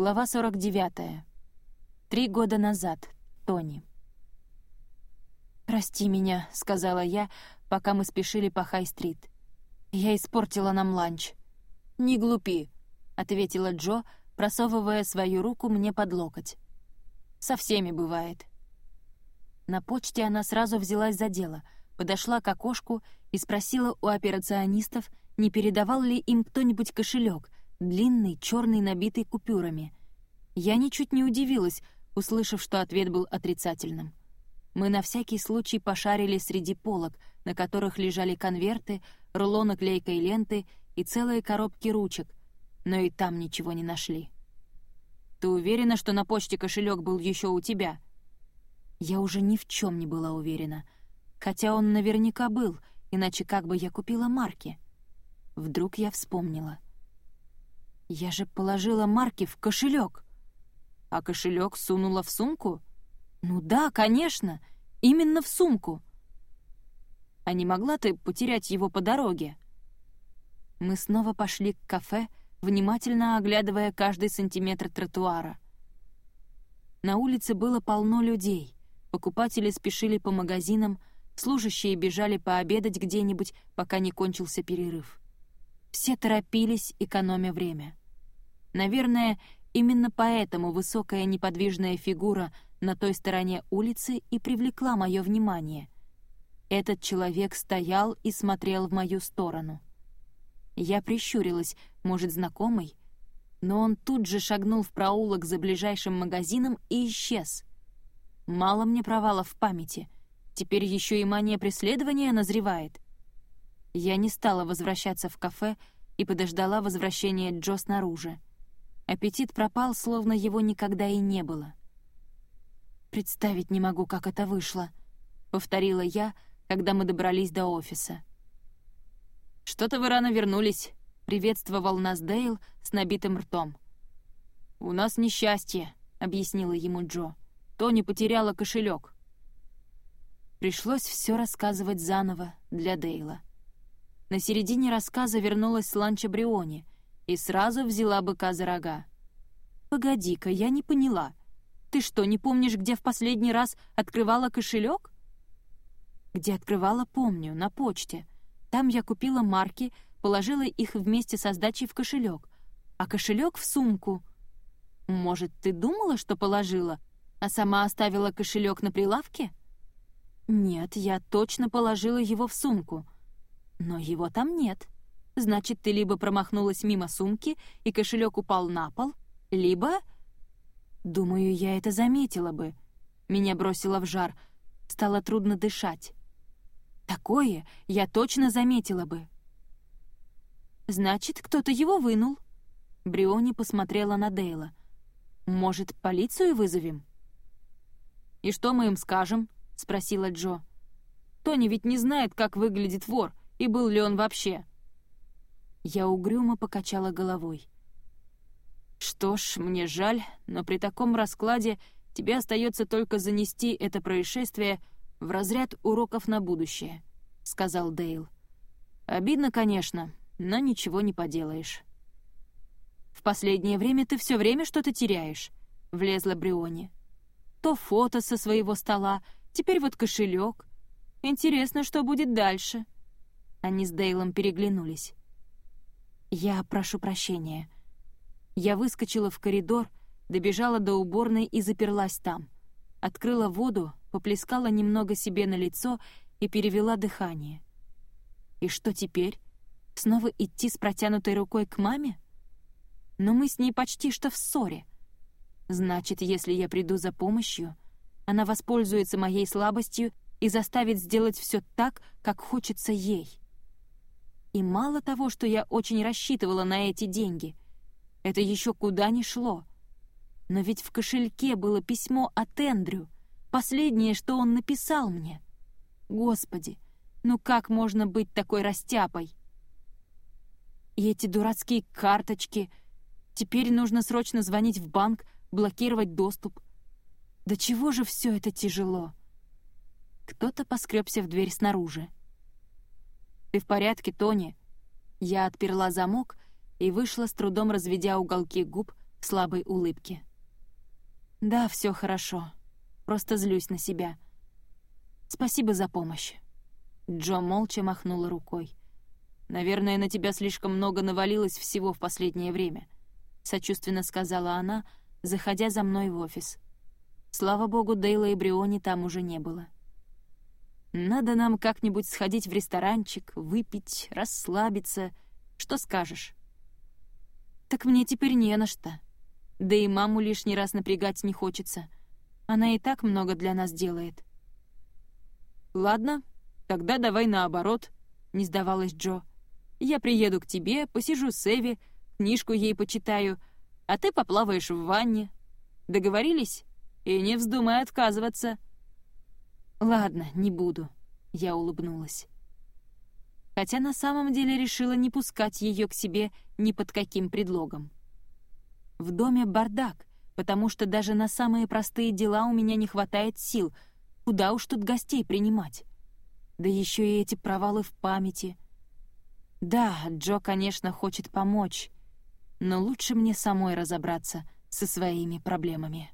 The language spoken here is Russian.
Глава 49. Три года назад. Тони. «Прости меня», — сказала я, пока мы спешили по Хай-стрит. «Я испортила нам ланч». «Не глупи», — ответила Джо, просовывая свою руку мне под локоть. «Со всеми бывает». На почте она сразу взялась за дело, подошла к окошку и спросила у операционистов, не передавал ли им кто-нибудь кошелек, длинный, черный, набитый купюрами. Я ничуть не удивилась, услышав, что ответ был отрицательным. Мы на всякий случай пошарили среди полок, на которых лежали конверты, рулоны клейкой ленты и целые коробки ручек, но и там ничего не нашли. «Ты уверена, что на почте кошелек был еще у тебя?» Я уже ни в чем не была уверена, хотя он наверняка был, иначе как бы я купила марки — Вдруг я вспомнила. Я же положила марки в кошелек. А кошелек сунула в сумку? Ну да, конечно, именно в сумку. А не могла ты потерять его по дороге? Мы снова пошли к кафе, внимательно оглядывая каждый сантиметр тротуара. На улице было полно людей. Покупатели спешили по магазинам, служащие бежали пообедать где-нибудь, пока не кончился перерыв. Все торопились, экономя время. Наверное, именно поэтому высокая неподвижная фигура на той стороне улицы и привлекла мое внимание. Этот человек стоял и смотрел в мою сторону. Я прищурилась, может, знакомый? Но он тут же шагнул в проулок за ближайшим магазином и исчез. Мало мне провалов в памяти. Теперь еще и мания преследования назревает — я не стала возвращаться в кафе и подождала возвращения Джо снаружи. Аппетит пропал, словно его никогда и не было. «Представить не могу, как это вышло», — повторила я, когда мы добрались до офиса. «Что-то вы рано вернулись», — приветствовал нас Дейл с набитым ртом. «У нас несчастье», — объяснила ему Джо. «Тони потеряла кошелек». Пришлось все рассказывать заново для Дейла. На середине рассказа вернулась с ланча Бриони и сразу взяла быка за рога. «Погоди-ка, я не поняла. Ты что, не помнишь, где в последний раз открывала кошелек?» «Где открывала, помню, на почте. Там я купила марки, положила их вместе со сдачей в кошелек, а кошелек в сумку. Может, ты думала, что положила, а сама оставила кошелек на прилавке?» «Нет, я точно положила его в сумку», но его там нет. Значит, ты либо промахнулась мимо сумки, и кошелек упал на пол, либо... Думаю, я это заметила бы. Меня бросило в жар. Стало трудно дышать. Такое я точно заметила бы. Значит, кто-то его вынул. Бриони посмотрела на Дейла. «Может, полицию вызовем?» «И что мы им скажем?» — спросила Джо. «Тони ведь не знает, как выглядит вор, и был ли он вообще. Я угрюмо покачала головой. «Что ж, мне жаль, но при таком раскладе тебе остается только занести это происшествие в разряд уроков на будущее», — сказал Дейл. «Обидно, конечно, но ничего не поделаешь». «В последнее время ты все время что-то теряешь», — влезла Бриони. «То фото со своего стола, теперь вот кошелек. Интересно, что будет дальше». Они с Дейлом переглянулись. «Я прошу прощения». Я выскочила в коридор, добежала до уборной и заперлась там. Открыла воду, поплескала немного себе на лицо и перевела дыхание. И что теперь? Снова идти с протянутой рукой к маме? Но мы с ней почти что в ссоре. Значит, если я приду за помощью, она воспользуется моей слабостью и заставит сделать все так, как хочется ей. И мало того, что я очень рассчитывала на эти деньги, это еще куда ни шло. Но ведь в кошельке было письмо от Эндрю, последнее, что он написал мне. Господи, ну как можно быть такой растяпой? И эти дурацкие карточки. Теперь нужно срочно звонить в банк, блокировать доступ. Да чего же все это тяжело? Кто-то поскребся в дверь снаружи. «Ты в порядке, Тони?» Я отперла замок и вышла, с трудом разведя уголки губ, в слабой улыбке. «Да, все хорошо. Просто злюсь на себя. Спасибо за помощь». Джо молча махнула рукой. «Наверное, на тебя слишком много навалилось всего в последнее время», — сочувственно сказала она, заходя за мной в офис. Слава богу, Дейла и Бриони там уже не было. «Надо нам как-нибудь сходить в ресторанчик, выпить, расслабиться. Что скажешь?» «Так мне теперь не на что. Да и маму лишний раз напрягать не хочется. Она и так много для нас делает». «Ладно, тогда давай наоборот», — не сдавалась Джо. Я приеду к тебе, посижу с Эви, книжку ей почитаю, а ты поплаваешь в ванне. Договорились? И не вздумай отказываться». «Ладно, не буду», — я улыбнулась. Хотя на самом деле решила не пускать ее к себе ни под каким предлогом. В доме бардак, потому что даже на самые простые дела у меня не хватает сил, куда уж тут гостей принимать. Да еще и эти провалы в памяти — да, Джо, конечно, хочет помочь, но лучше мне самой разобраться со своими проблемами.